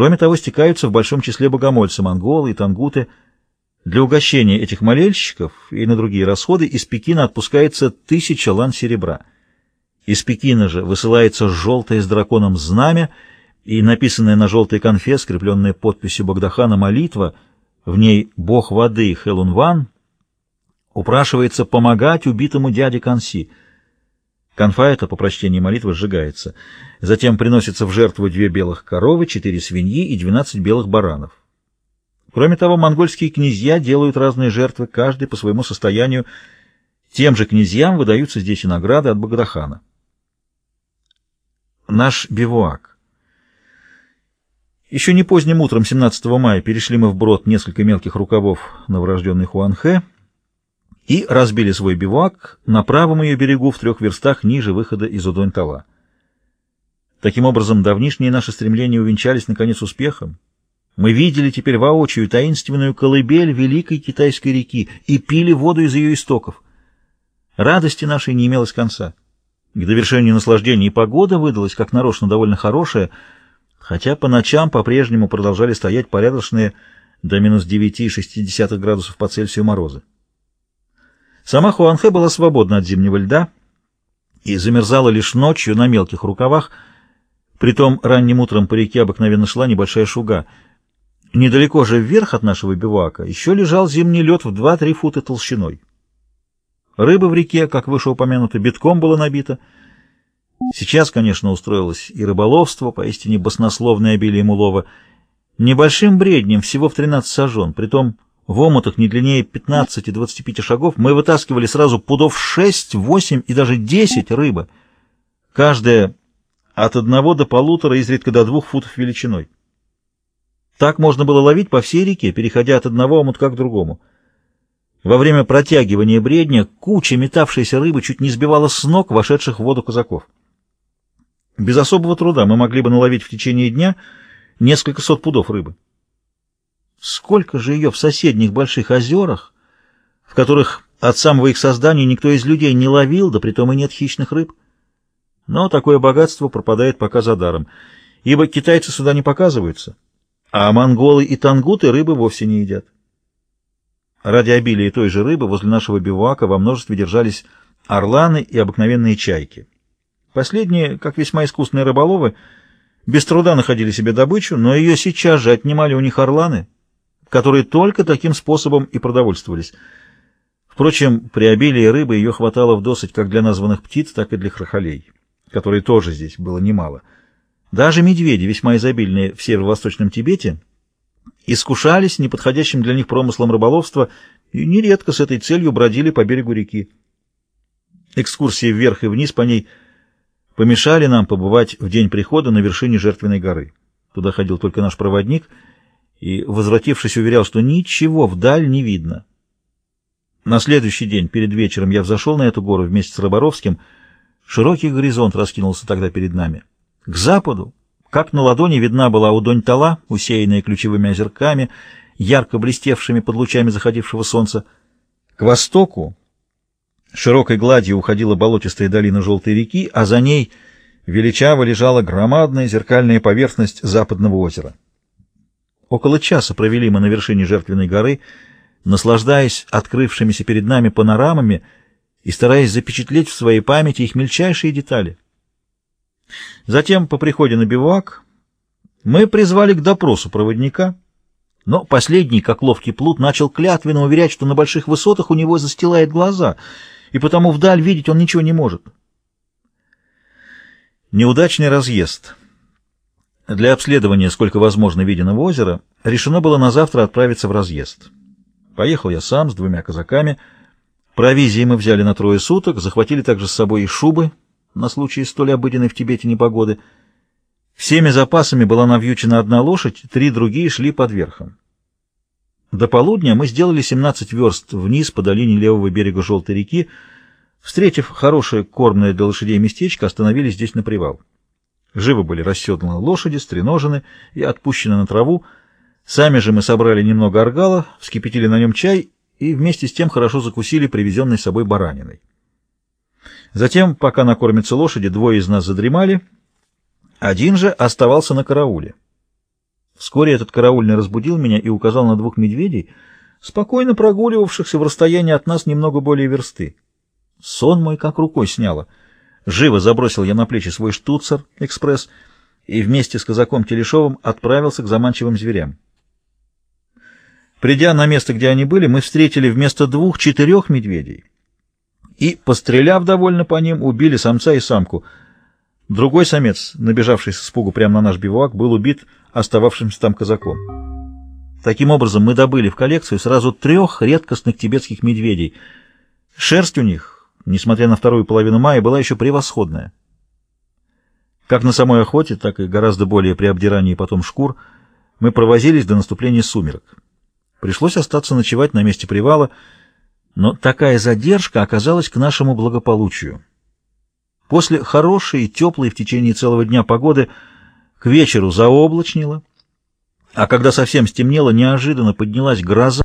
Кроме того, стекаются в большом числе богомольцы, монголы и тангуты. Для угощения этих молельщиков и на другие расходы из Пекина отпускается тысяча лан серебра. Из Пекина же высылается желтое с драконом знамя и написанная на желтой конфе, скрепленная подписью Багдахана молитва, в ней «Бог воды Хелунван» упрашивается помогать убитому дяде Канси. Конфа по прочтении молитвы сжигается. Затем приносится в жертву две белых коровы, четыре свиньи и двенадцать белых баранов. Кроме того, монгольские князья делают разные жертвы, каждый по своему состоянию. Тем же князьям выдаются здесь и награды от Багдахана. Наш бивуак. Еще не поздним утром 17 мая перешли мы вброд несколько мелких рукавов новорожденной Хуанхэ, и разбили свой бивуак на правом ее берегу в трех верстах ниже выхода из Удонь-Тала. Таким образом, давнишние наши стремления увенчались, наконец, успехом. Мы видели теперь воочию таинственную колыбель Великой Китайской реки и пили воду из ее истоков. Радости нашей не имелось конца. К довершению наслаждения и погода выдалась, как нарочно, довольно хорошая, хотя по ночам по-прежнему продолжали стоять порядочные до минус 9,6 градусов по Цельсию морозы. Сама Хуанхэ была свободна от зимнего льда и замерзала лишь ночью на мелких рукавах, притом ранним утром по реке обыкновенно шла небольшая шуга. Недалеко же вверх от нашего бивака еще лежал зимний лед в 2-3 фута толщиной. Рыба в реке, как выше упомянуто, битком была набита. Сейчас, конечно, устроилось и рыболовство, поистине баснословное обилие улова, небольшим бреднем, всего в 13 сажен, притом в омутах не длиннее 15-25 шагов мы вытаскивали сразу пудов 6, 8 и даже 10 рыбы, каждая от одного до полутора, изредка до двух футов величиной. Так можно было ловить по всей реке, переходя от одного омутка к другому. Во время протягивания бредня куча метавшейся рыбы чуть не сбивала с ног вошедших в воду казаков. Без особого труда мы могли бы наловить в течение дня несколько сот пудов рыбы. Сколько же ее в соседних больших озерах, в которых от самого их создания никто из людей не ловил, да притом и нет хищных рыб? Но такое богатство пропадает пока за даром, ибо китайцы сюда не показываются, а монголы и тангуты рыбы вовсе не едят. Ради обилия той же рыбы возле нашего бивуака во множестве держались орланы и обыкновенные чайки. Последние, как весьма искусные рыболовы, без труда находили себе добычу, но ее сейчас же отнимали у них орланы — которые только таким способом и продовольствовались. Впрочем, при обилии рыбы ее хватало вдосыть как для названных птиц, так и для хрохолей, которые тоже здесь было немало. Даже медведи, весьма изобильные в северо-восточном Тибете, искушались неподходящим для них промыслом рыболовства и нередко с этой целью бродили по берегу реки. Экскурсии вверх и вниз по ней помешали нам побывать в день прихода на вершине жертвенной горы. Туда ходил только наш проводник — и, возвратившись, уверял, что ничего вдаль не видно. На следующий день, перед вечером, я взошел на эту гору вместе с Роборовским. Широкий горизонт раскинулся тогда перед нами. К западу, как на ладони, видна была Удонь-Тала, усеянная ключевыми озерками, ярко блестевшими под лучами заходившего солнца. К востоку широкой гладью уходила болотистая долина Желтой реки, а за ней величаво лежала громадная зеркальная поверхность западного озера. Около часа провели мы на вершине жертвенной горы, наслаждаясь открывшимися перед нами панорамами и стараясь запечатлеть в своей памяти их мельчайшие детали. Затем, по приходе на бивуак, мы призвали к допросу проводника, но последний, как ловкий плут, начал клятвенно уверять, что на больших высотах у него застилает глаза, и потому вдаль видеть он ничего не может. Неудачный разъезд — для обследования, сколько возможно, виденного озера, решено было на завтра отправиться в разъезд. Поехал я сам с двумя казаками. Провизии мы взяли на трое суток, захватили также с собой и шубы на случай столь обыденной в Тибете непогоды. Всеми запасами была навьючена одна лошадь, три другие шли под верхом. До полудня мы сделали 17 верст вниз по долине левого берега Желтой реки. Встретив хорошее кормное для лошадей местечко, остановились здесь на привал. Живо были расседланы лошади, стреножены и отпущены на траву. Сами же мы собрали немного аргала, вскипятили на нем чай и вместе с тем хорошо закусили привезенной с собой бараниной. Затем, пока накормятся лошади, двое из нас задремали, один же оставался на карауле. Вскоре этот караульный разбудил меня и указал на двух медведей, спокойно прогуливавшихся в расстоянии от нас немного более версты. Сон мой как рукой сняло. Живо забросил я на плечи свой штуцер «Экспресс» и вместе с казаком Телешовым отправился к заманчивым зверям. Придя на место, где они были, мы встретили вместо двух четырех медведей и, постреляв довольно по ним, убили самца и самку. Другой самец, набежавший с испугу прямо на наш бивуак, был убит остававшимся там казаком. Таким образом, мы добыли в коллекцию сразу трех редкостных тибетских медведей. Шерсть у них, несмотря на вторую половину мая, была еще превосходная. Как на самой охоте, так и гораздо более при обдирании потом шкур, мы провозились до наступления сумерок. Пришлось остаться ночевать на месте привала, но такая задержка оказалась к нашему благополучию. После хорошей и теплой в течение целого дня погоды к вечеру заоблачнило, а когда совсем стемнело, неожиданно поднялась гроза,